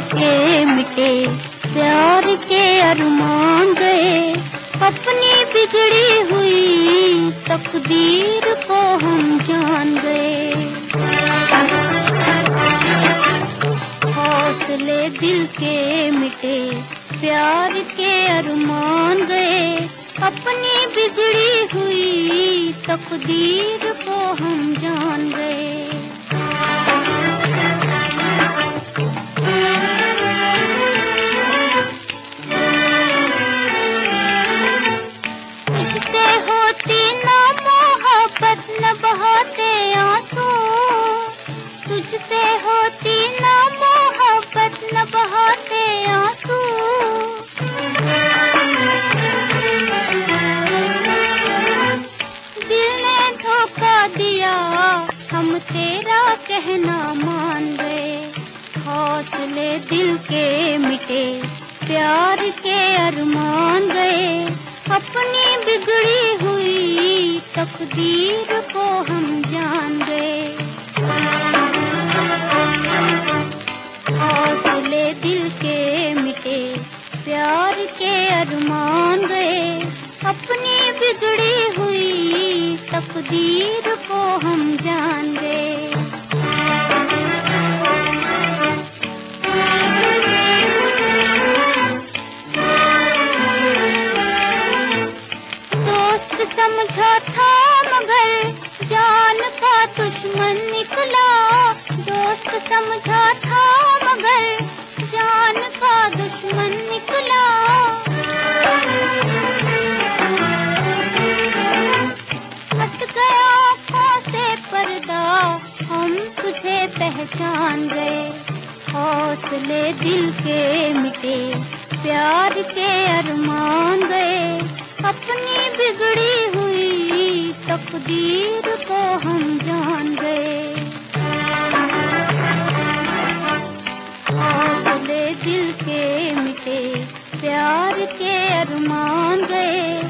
के मिटे, प्यार के अरमान गए। अपनी बिगड़ी हुई तकदीर को हम जान गए। हौसले दिल के मिटे, प्यार के अरमान गए। अपनी बिगड़ी हुई तकदीर को हम जान गए। तेरा कहना मान गए हौसले दिल के मिटे, प्यार के अरमान गए अपनी बिगड़ी हुई तकदीर को हम जान गए हौसले दिल के मिटे, प्यार के अरमान गए अपनी बिगड़ी हुई तकदीर दोस्त समझा था मगर जान का दुश्मन निकला। दोस्त समझा था मगर जान का दुश्मन निकला। हत गया खाते पर्दा, हम तुझे पहचान गए। हौसले दिल के मिटे, प्यार के अरमान तकदीर को हम जान गए। दिल के मिटे प्यार के अरमान गए।